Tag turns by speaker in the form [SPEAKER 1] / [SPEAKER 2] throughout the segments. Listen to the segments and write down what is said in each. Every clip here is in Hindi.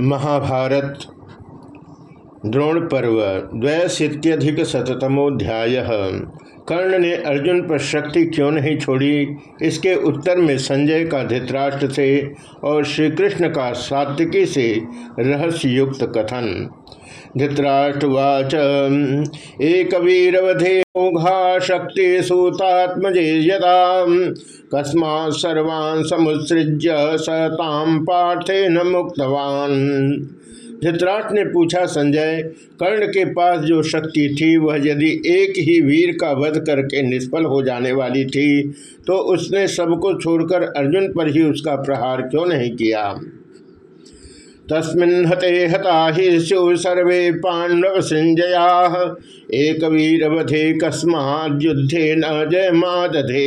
[SPEAKER 1] महाभारत द्रोण पर्व द्वयशीत्यधिक शतमोध्याय कर्ण ने अर्जुन पर शक्ति क्यों नहीं छोड़ी? इसके उत्तर में संजय का धृतराष्ट्र से और श्री कृष्ण का सात्विकी से रहस्य युक्त कथन। धृतराष्ट्रवाच एक वीरवधे मोघा शक्ति सूतात्मजे यदा कस्मा सर्वान् समुत्सृज्य सताम पार्थे न मुक्तवान। धृतराष्ट्र ने पूछा, संजय, कर्ण के पास जो शक्ति थी, वह यदि एक ही वीर का वध करके निष्फल हो जाने वाली थी तो उसने सबको छोड़कर अर्जुन पर ही उसका प्रहार क्यों नहीं किया? तस्मिन् हते हता ही स्यु सर्वे पांडव संजया, एक वीर वीरवधे कस्माद्युद्धे न जय मादधे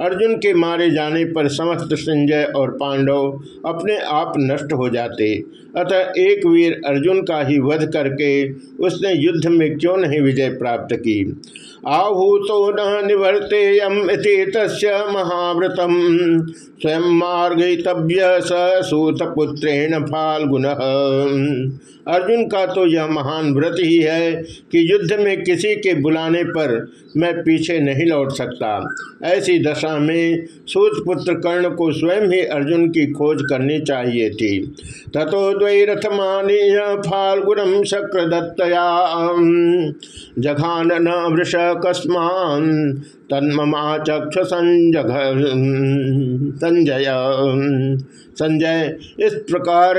[SPEAKER 1] अर्जुन के मारे जाने पर समस्त संजय और पांडव अपने आप नष्ट हो जाते। अतः एक वीर अर्जुन का ही वध करके उसने युद्ध में क्यों नहीं विजय प्राप्त की? आहूतो न निवर्तेयम तस्य महाव्रतम स्वयं मार्गतव्य सूतपुत्रेण फाल्गुन। अर्जुन का तो यह महान व्रत ही है कि युद्ध में किसी के बुलाने पर मैं पीछे नहीं लौट सकता। ऐसी दशा में सूत पुत्र कर्ण को स्वयं ही अर्जुन की खोज करनी चाहिए थी। तथो द्वैरथमानीय फाल्गुनम शक्र दत्तया जघान न वृष कस्मान तन्ममा चक्ष संजय। संजय, इस प्रकार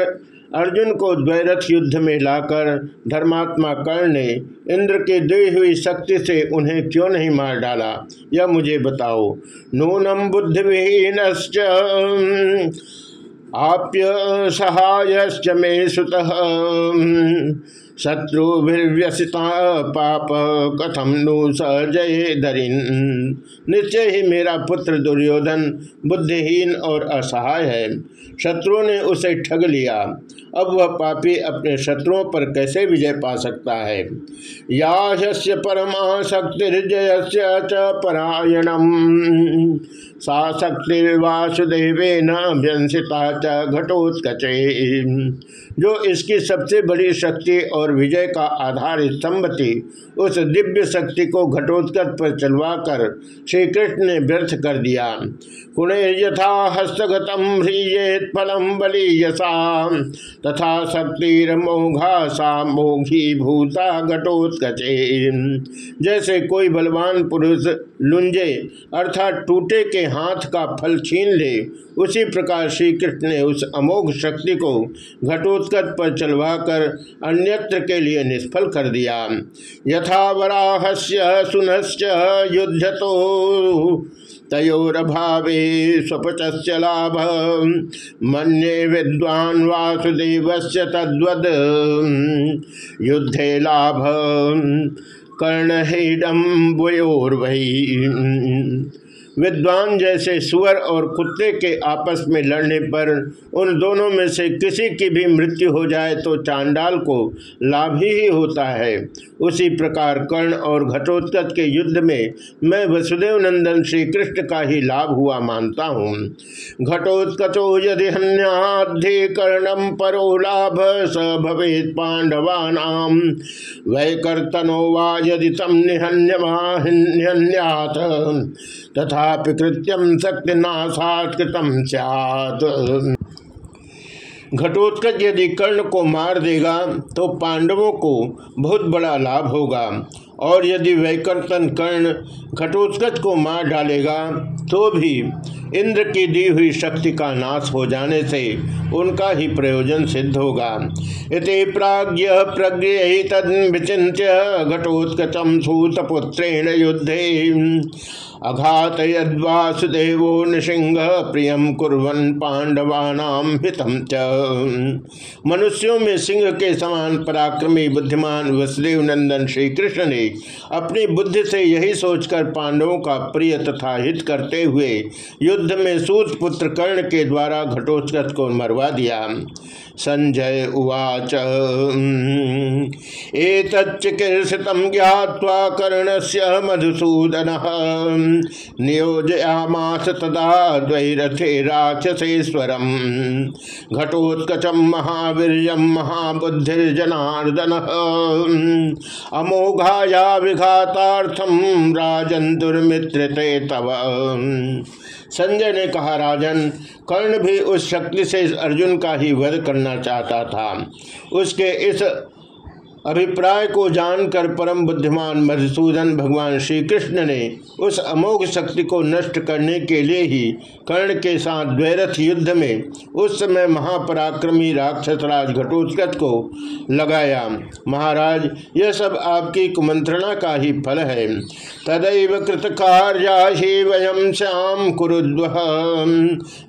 [SPEAKER 1] अर्जुन को द्वैरथ युद्ध में लाकर धर्मात्मा कर्ण ने इंद्र के दी हुई शक्ति से उन्हें क्यों नहीं मार डाला? यह मुझे बताओ। नूनम बुद्धिविहीन आप्य सहाय मे सुत। शत्रुभिर्व्यसिता पाप कथम नु सजय धरिन निश्चय ही मेरा पुत्र दुर्योधन बुद्धिहीन और असहाय है। शत्रुओं ने उसे ठग लिया। अब वह पापी अपने शत्रुओं पर कैसे विजय पा सकता है? यास्य परमा शक्तिर्जय च परायणम। सा शक्तिर्वासुदेव व्यंसिता च घटोत्कचे। जो इसकी सबसे बड़ी शक्ति और विजय का आधार स्तंभ थी उस दिव्य शक्ति को घटोत्कच पर चलवाकर श्री कृष्ण ने व्यर्थ कर दिया। कुणे यथा हस्तगतम ह्रियेत फलम बलीयसा, तथा शक्तिरमोघा सा मोघी भूता घटोत्कचे। जैसे कोई बलवान पुरुष लुंजे अर्थात टूटे के हाथ का फल छीन ले, उसी प्रकार श्री कृष्ण ने उस अमोघ शक्ति को घटोत्कट पर चलवाकर अन्यत्र के लिए निष्फल कर दिया। यथा युद्ध तो तयोरभावे स्वपच लाभ, मन्ये विद्वान वासुदेव तद्वद, युद्धे लाभ कर्णहेडम वयोर्वही विद्वान जैसे सुअर और कुत्ते के आपस में लड़ने पर उन दोनों में से किसी की भी मृत्यु हो जाए तो चांडाल को लाभ ही होता है। उसी प्रकार कर्ण और घटोत्कच के युद्ध में मैं वसुदेव नंदन श्री कृष्ण का ही लाभ हुआ मानता हूँ। घटोत्कचो यदि हन्याधि कर्णम परो लाभ स भवे पांडवानाम वैकर्तनो वा यदि तम निहन्यमाहन्यात तथा कृत्यम शक्ति नाशात कृतम घटोत्कच यदि कर्ण को मार देगा तो पांडवों को बहुत बड़ा लाभ होगा। और यदि वैकर्तन कर्ण घटोत्कच को मार डालेगा तो भी इंद्र की दी हुई शक्ति का नाश हो जाने से उनका ही प्रयोजन सिद्ध होगा। इति प्राज्ञ प्रज्ञ तद विचिन्त्य घटोत्कचम सूतपुत्रेण युद्धे। अघात यद्वासुदेव नृसिंह प्रियम कुरन पांडवानाम हितम च। मनुष्यों में सिंह के समान पराक्रमी, बुद्धिमान वसुदेव नंदन श्री कृष्ण ने अपनी बुद्धि से यही सोचकर पांडवों का प्रिय तथा हित करते हुए युद्ध में सूत पुत्र कर्ण के द्वारा घटोत्कच को मरवा दिया। संजय उवाच। ज्ञावा कर्ण से मधुसूदन नियोजयामास तदा द्वैरथे राक्षसेश्वर। घटोत्कचम महावीर महाबुद्धिर्जनार्दन। अमोघाया विघातार्थम राजन दुर्मित्र तव। संजय ने कहा, राजन, कर्ण भी उस शक्ति से अर्जुन का ही वध करना चाहता था। उसके इस अभिप्राय को जानकर परम बुद्धिमान मधुसूदन भगवान श्री कृष्ण ने उस अमोघ शक्ति को नष्ट करने के लिए ही कर्ण के साथ द्वैरथ युद्ध में उस समय महापराक्रमी राक्षस राज घटोत्कच को लगाया। महाराज, यह सब आपकी कुमंत्रणा का ही फल है। तदैव कृत कार्या वयम श्याम कुरुद्व।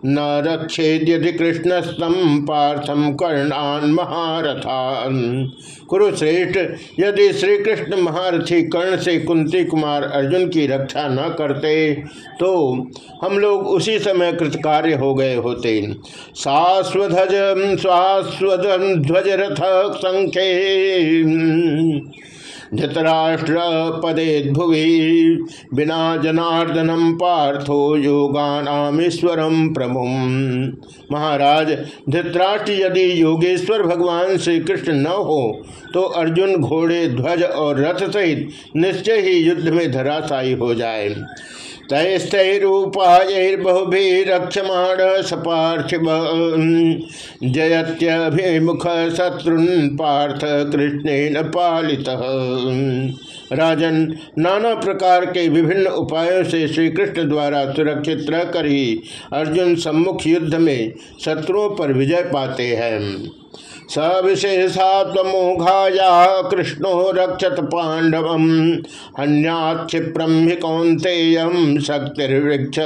[SPEAKER 1] न रक्षेद यदि कृष्णस्तम पार्थम कर्णान महारथान। कुरुश्रेष्ठ यदि श्री कृष्ण महारथी कर्ण से कुंती कुमार अर्जुन की रक्षा न करते तो हम लोग उसी समय कृतकार्य हो गए होते। साध्वज ध्वज रथ संख्य धृतराष्ट्र पदे भुवि बिना जनार्दनम पार्थो योगानामीश्वरम प्रभु महाराज धृतराष्ट्र यदि योगेश्वर भगवान श्री कृष्ण न हो तो अर्जुन घोड़े, ध्वज और रथ सहित निश्चय ही युद्ध में धराशायी हो जाए। तैस्तैरूपायर्बहुभिरक्षमाण सपार्थिव। जयत्यभिमुख शत्रुन पार्थ कृष्णेन पालित। राजन नाना प्रकार के विभिन्न उपायों से श्री कृष्ण द्वारा सुरक्षित रहकर ही अर्जुन सम्मुख युद्ध में शत्रुओं पर विजय पाते हैं। स विशेषात्मोघाया कृष्णो रक्षत पांडव हन्याक्षिप्रम हि कौंतेयम शक्तिर्वृक्ष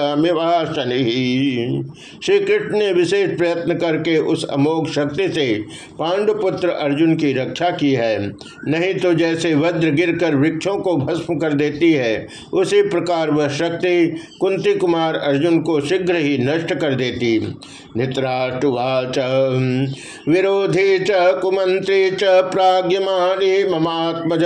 [SPEAKER 1] श्री कृष्ण ने विशेष प्रयत्न करके उस अमोघ शक्ति से पांडुपुत्र अर्जुन की रक्षा की है। नहीं तो जैसे वज्र गिरकर वृक्षों को भस्म कर देती है, उसी प्रकार वह शक्ति कुंती कुमार अर्जुन को शीघ्र ही नष्ट कर देती। नित्राष्टुवाच विरोधी च कुमंत्री च प्राज्ञमानी ममात्मज।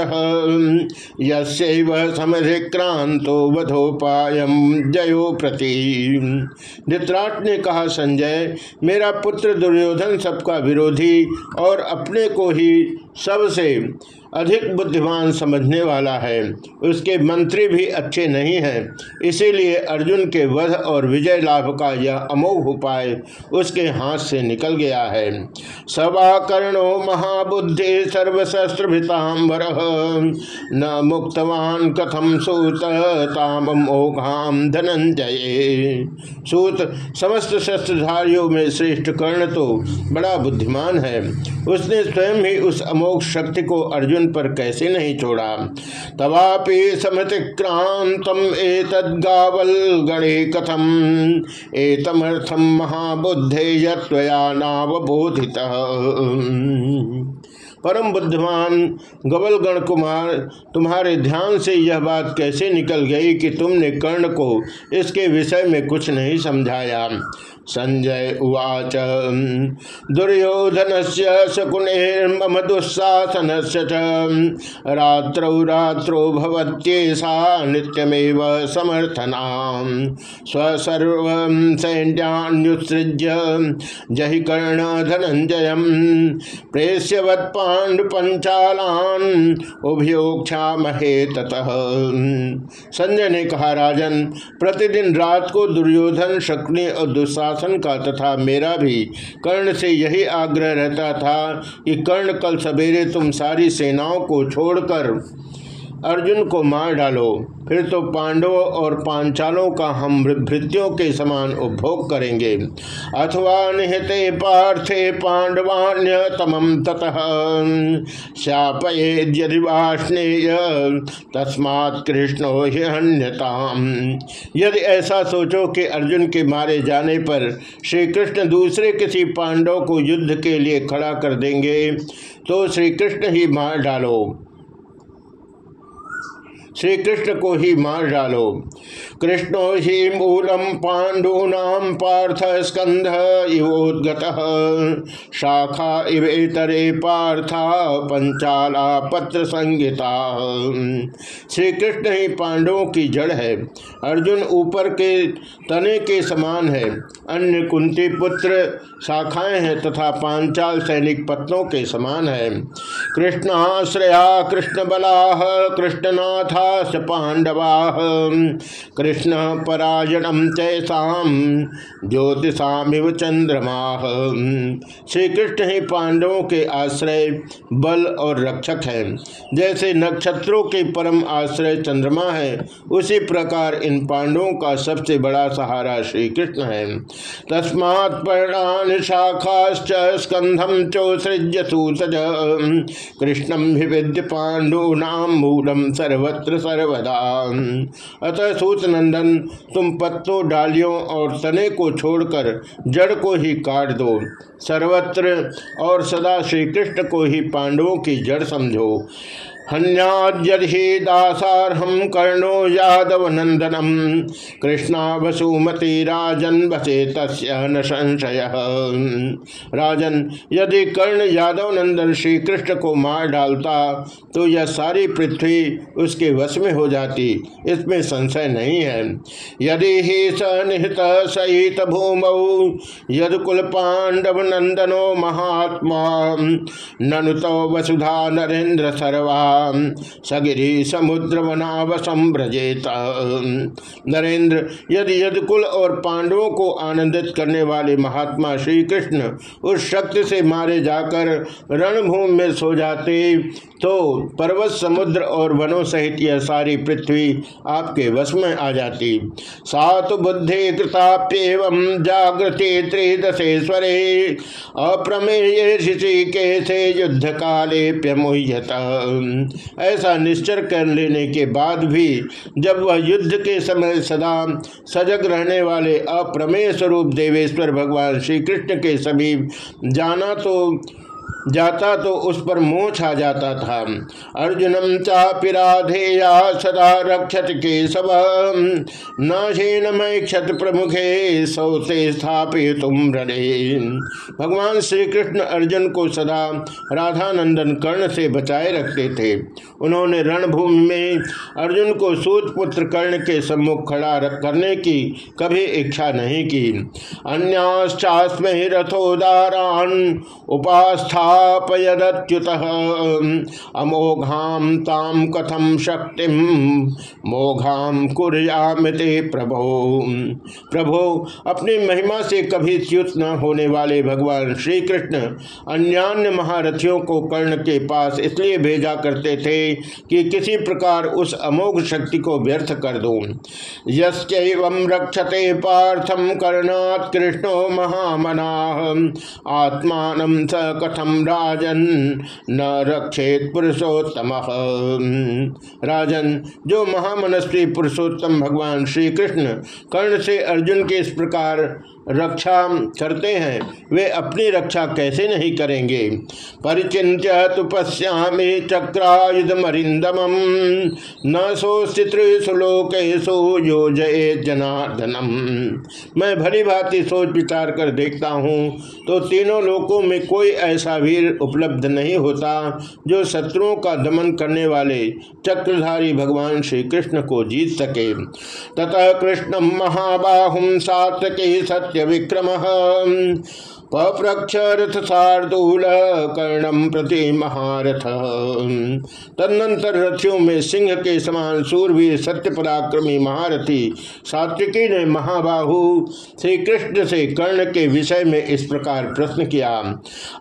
[SPEAKER 1] समधिक्रांतो वधोपायम जयो प्रति। धृतराट ने कहा, संजय, मेरा पुत्र दुर्योधन सबका विरोधी और अपने को ही सबसे अधिक बुद्धिमान समझने वाला है। उसके मंत्री भी अच्छे नहीं हैं। इसीलिए अर्जुन के वध और विजय लाभ का यह अमोघ उपाय उसके हाथ से निकल गया है। सवा कर्णो महाबुद्धि सर्वशस्त्रभितांबर न मुक्तवान कथम सूत ताम मोघाम धनंजय सूत समस्त शस्त्रधारियों में श्रेष्ठ कर्ण तो बड़ा बुद्धिमान है। उसने स्वयं ही उस अमोघ शक्ति को अर्जुन अर्जुन पर कैसे नहीं छोड़ा। तवापि समतिक्रांतम एतद्गावल गणे कथम एतमर्थम महाबुद्धे यया नावबोधित। परम बुद्धिमान गवलगण कुमार, तुम्हारे ध्यान से यह बात कैसे निकल गई कि तुमने कर्ण को इसके विषय में कुछ नहीं समझाया। संजय उवाच। दुर्योधन से शकुनेर्मम दुस्साहसन से रात्रौ रात्रो भवत्येषा नित्यमेव समर्थना स्वसर्व सैन्यान्युसृज्य जहि कर्ण धनंजय प्रेष्यवत् उभयोक्षा महे ततः। संजय ने कहा, राजन, प्रतिदिन रात को दुर्योधन, शकुनी और दुस्साहस शासन का तथा मेरा भी कर्ण से यही आग्रह रहता था कि कर्ण कल सवेरे तुम सारी सेनाओं को छोड़कर अर्जुन को मार डालो, फिर तो पांडवों और पांचालों का हम भृत्यों के समान उपभोग करेंगे। अथवा निहते पार्थे पांडवान्य तमम ततः। शापये वाष्णेय, तस्मात् कृष्णो यदि ऐसा सोचो कि अर्जुन के मारे जाने पर श्री कृष्ण दूसरे किसी पांडव को युद्ध के लिए खड़ा कर देंगे तो श्री कृष्ण ही मार डालो। श्री कृष्ण को ही मार डालो। कृष्णो ही मूलम पांडूनाम पार्थ स्कंध इवोदगत। शाखा इवेतरे पार्था पंचाला पत्र संगीता श्री कृष्ण ही पांडवों की जड़ है। अर्जुन ऊपर के तने के समान है। अन्य कुंती पुत्र शाखाएँ हैं तथा पांचाल सैनिक पत्नों के समान है। कृष्णाश्रया कृष्ण बला कृष्णनाथा पांडवा कृष्ण परायणम चैसाम ज्योतिषामिव चंद्रमा। श्री कृष्ण ही पांडवों के आश्रय, बल और रक्षक है। जैसे नक्षत्रों के परम आश्रय चंद्रमा है, उसी प्रकार इन पांडवों का सबसे बड़ा सहारा श्री कृष्ण है। तस्मात् शाखाश्च स्कंधम चोसृज्य सूतज कृष्णम विविद्य पांडूनाम मूलम सर्वत्र सर्वदा। अतः सूत नंदन, तुम पत्तों, डालियों और तने को छोड़कर जड़ को ही काट दो। सर्वत्र और सदा श्री कृष्ण को ही पांडवों की जड़ समझो। हन्याद्यि दासारहम कर्णो यादव नंदनम कृष्णा वसुमती राजन बसे तस्य न संशय। राजन, यदि कर्ण यादव नंदन श्री कृष्ण को मार डालता तो यह सारी पृथ्वी उसके वश में हो जाती। इसमें संशय नहीं है। यदि ही स निहित सहित भूमौ, यदकुल पांडव नंदनो महात्मा ननुत वसुधा नरेन्द्र सर्वा। सगिरी समुद्र वनावसम ब्रजेत नरेंद्र, यदि यदकुल और पांडवों को आनंदित करने वाले महात्मा श्री कृष्ण उस शक्ति से मारे जाकर रणभूमि में सो जाते तो पर्वत, समुद्र और वनों सहित यह सारी पृथ्वी आपके वश में आ जाती। सात बुद्धि कृताप्यव जागृति त्रिदशेश्वरे अप्रमेय ऋषि से युद्ध काले प्यमुह्यत। ऐसा निश्चय कर लेने के बाद भी जब वह युद्ध के समय सदा सजग रहने वाले अप्रमेय स्वरूप देवेश्वर भगवान श्री कृष्ण के समीप जाना तो जाता तो उस पर मोह छा जाता था। अर्जुनम चापिराधेया सदा रक्षत के सब न क्षत प्रमुखे सौसे स्थापित तुम भगवान श्री कृष्ण अर्जुन को सदा राधानंदन कर्ण से बचाए रखते थे। उन्होंने रणभूमि में अर्जुन को सूत पुत्र कर्ण के सम्मुख खड़ा करने की कभी इच्छा नहीं की। अन्याश्चास्म रथोदारान उपास्था स्थापयदच्युत। अमोघाम ताम कथम शक्ति? मोघाम कुर्यामिते प्रभो। प्रभो, अपनी महिमा से कभी च्युत न होने वाले भगवान श्री कृष्ण अन्यान्य महारथियों को कर्ण के पास इसलिए भेजा करते थे कि किसी प्रकार उस अमोघ शक्ति को व्यर्थ कर दो। यम रक्षते पार्थम कर्णात कृष्णो महामना। आत्मान स कथम राजन न रक्षेत पुरुषोत्तम। राजन, जो महामनस्वी पुरुषोत्तम भगवान श्री कृष्ण कर्ण से अर्जुन के इस प्रकार रक्षा करते हैं। वे अपनी रक्षा कैसे नहीं करेंगे? परिचिंत्य तो पश्यामे चक्रायुध मरिंदम न सोस्त्रिशुलोकेशो यो जय जनार्दनम। मैं भली भांति सोच विचार कर देखता हूँ तो तीनों लोकों में कोई ऐसा वीर उपलब्ध नहीं होता जो शत्रुओं का दमन करने वाले चक्रधारी भगवान श्री कृष्ण को जीत सके। ततः कृष्ण महाबाहुम सातके सत्य विक्रम पप्रक्ष रथ कर्णम प्रति महारथ। तदनंतर रथियों में सिंह के समान सूरवीर सत्य पराक्रमी महारथी सात्विकी ने महाबाहु श्री कृष्ण से कर्ण के विषय में इस प्रकार प्रश्न किया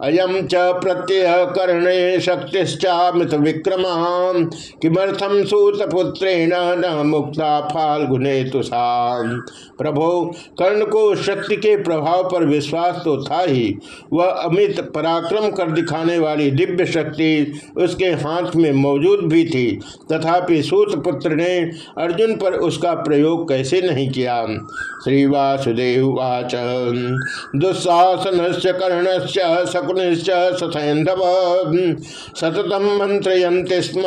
[SPEAKER 1] अयम च प्रत्यय कर्णे शक्तिश्चामृत विक्रमा किमर्थम सूतपुत्रेण न मुक्ता फाल्गुने तुषा? प्रभो, कर्ण को शक्ति के प्रभाव पर विश्वास तो था था ही। वह अमित पराक्रम कर दिखाने वाली दिव्य शक्ति उसके हाथ में मौजूद भी थी। तथापि सूत पुत्र ने अर्जुन पर उसका प्रयोग कैसे नहीं किया। श्री वासुदेव वाच दुस्साहसन से कर्ण से शकुनिश्च सथैंधव सततम मंत्रयंति स्म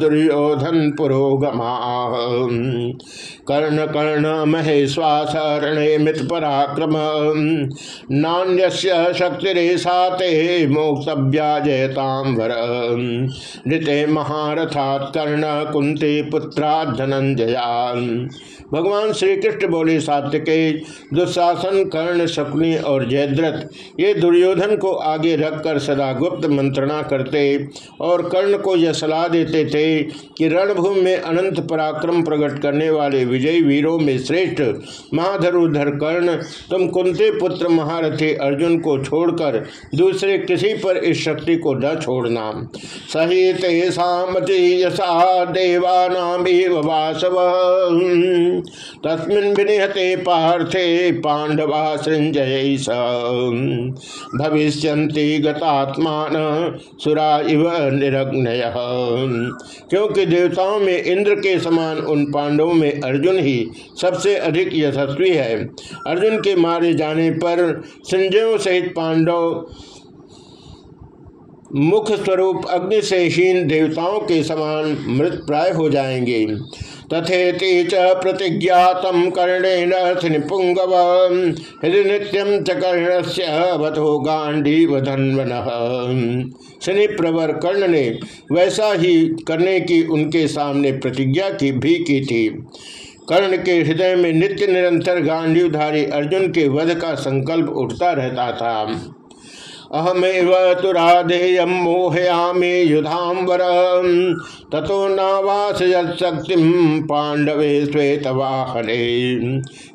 [SPEAKER 1] दुर्योधन पुरोगमा। कर्ण कर्ण महेश्वासरणे मित पराक्रम नान्य शक्तिरेशा ते मोक्तव्या वर। ऋते महारथात् कर्ण कुंती पुत्रा धनंजया भगवान श्री कृष्ण बोले के दुशासन कर्ण शकुनी और जयद्रथ, ये दुर्योधन को आगे रखकर सदा गुप्त मंत्रणा करते और कर्ण को यह सलाह देते थे कि रणभूमि में अनंत पराक्रम प्रकट करने वाले विजयी वीरों में श्रेष्ठ महाधरुधर कर्ण, तुम कुंते पुत्र महारथी अर्जुन को छोड़कर दूसरे किसी पर इस शक्ति को न छोड़ना। सहित यशा देवानाम वासव तस्मिन् पार्थे पांडवा सृंजय भविष्यंति गतात्मान सुरा इव निरग्नय। क्योंकि देवताओं में इंद्र के समान उन पांडवों में अर्जुन ही सबसे अधिक यशस्वी है। अर्जुन के मारे जाने पर संजयों सहित पांडव मुख स्वरूप अग्नि से हीन देवताओं के समान मृत प्राय हो जाएँगे। तथेति च प्रतिज्ञातम कर्णेन निपुंगव हृदय नित्यम च कर्ण से वधो गांडी वधन्वन शनि प्रवर कर्ण ने वैसा ही करने की उनके सामने प्रतिज्ञा की भी की थी। कर्ण के हृदय में नित्य निरंतर गांडीवधारी अर्जुन के वध का संकल्प उठता रहता था। अहमेव तुराधेयम मोहयामे युधाम तथो नावास शक्ति पांडवे श्वेतवाहने।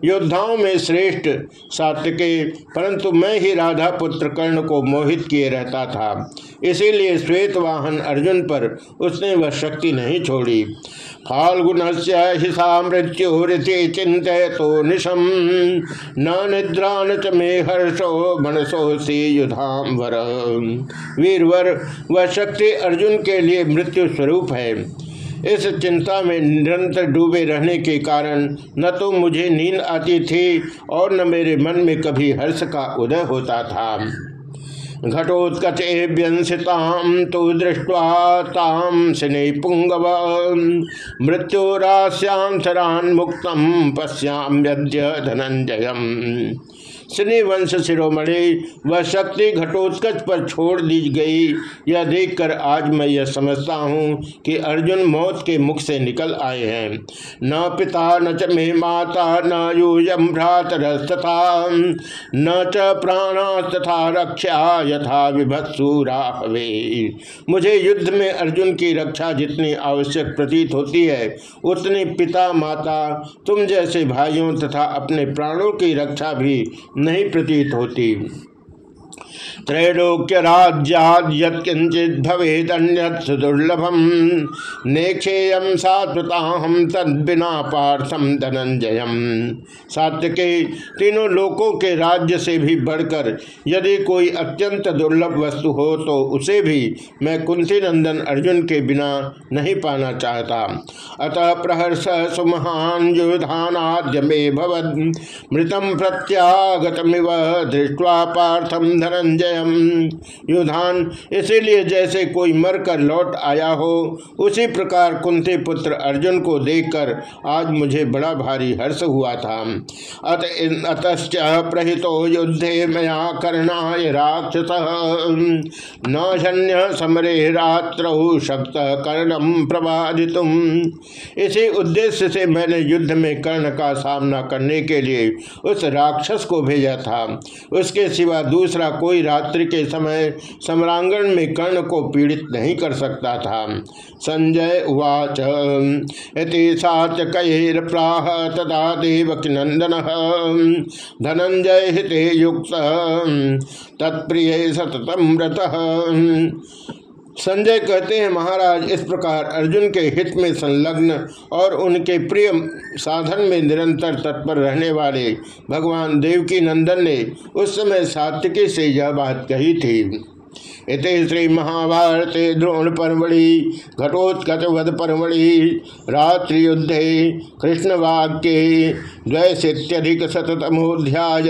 [SPEAKER 1] योद्धाओं में श्रेष्ठ सात्विके, परंतु मैं ही राधा पुत्र कर्ण को मोहित किए रहता था। इसीलिए श्वेत वाहन अर्जुन पर उसने वह शक्ति नहीं छोड़ी। फाल्गुन से हिसा मृत्युरिति चिंत तो निशम न निद्रा च मे हर्षो मनसो सी युधाम वर। वीरवर, वह शक्ति अर्जुन के लिए मृत्यु स्वरूप है। इस चिंता में निरंतर डूबे रहने के कारण न तो मुझे नींद आती थी और न मेरे मन में कभी हर्ष का उदय होता था। व्यंसिताम तो दृष्ट्वा ताम शनि पुंगव मृत्युराश्याम सरान मुक्तम पश्याम धनंजयम शनि वंश शिरोमणि वह शक्ति घटोत्कच पर छोड़ दी गई। यह देखकर आज मैं यह समझता हूँ कि अर्जुन मौत के मुख से निकल आए हैं। न पिता, न च मे माता, न यूयम भ्रातरस्तथा, न च तथा रक्षा यथा विभत्सूरा मुझे युद्ध में अर्जुन की रक्षा जितनी आवश्यक प्रतीत होती है, उतनी पिता माता, तुम जैसे भाइयों तथा अपने प्राणों की रक्षा भी नहीं प्रतीत होती। त्रैलोक्य राज्याद्यत्किंचित भवेदन्यत् सुदुर्लभम नेक्षेयम सात्वताहम तद बिना पार्थम धनंजयम सात्विके तीनों लोकों के राज्य से भी बढ़कर यदि कोई अत्यंत दुर्लभ वस्तु हो तो उसे भी मैं कुंती नंदन अर्जुन के बिना नहीं पाना चाहता। अतः प्रहर्ष सुमहान युधानाद्य में भवद मृतम प्रत्यागतमिव दृष्टवा पार्थम धनंजय युधान, इसीलिए जैसे कोई मरकर लौट आया हो, उसी प्रकार कुंती पुत्र अर्जुन को देखकर आज मुझे बड़ा भारी हर्ष हुआ था। अत अतश्च प्रहितो युद्धे मया कर्णाय राक्षस। न समरे रात्र शक्त कर्णम प्रबाधित इसी उद्देश्य से मैंने युद्ध में कर्ण का सामना करने के लिए उस राक्षस को भेजा था। उसके सिवा दूसरा कोई रात रात्रि के समय सम्रांगण में कर्ण को पीड़ित नहीं कर सकता था। संजय उवाच सात्यकैर प्राह तदा देवकिनंदन धनंजय हिते युक्त, तत्प्रिय सततम संजय कहते हैं, महाराज, इस प्रकार अर्जुन के हित में संलग्न और उनके प्रिय साधन में निरंतर तत्पर रहने वाले भगवान देवकी नंदन ने उस समय सात्विकी से यह बात कही थी। इत श्री महाभारत द्रोण परमढ़ि घटोत्कच वध परमढ़ि रात्रि युद्धे कृष्ण वाक्य द्वैशीत्यधिक शतमोध्याय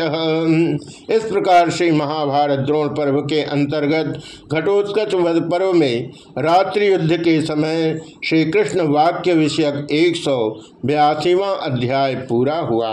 [SPEAKER 1] इस प्रकार से महाभारत द्रोण पर्व के अंतर्गत घटोत्कच वध पर्व में रात्रि युद्ध के समय श्री कृष्ण वाक्य विषयक एक सौ अध्याय पूरा हुआ।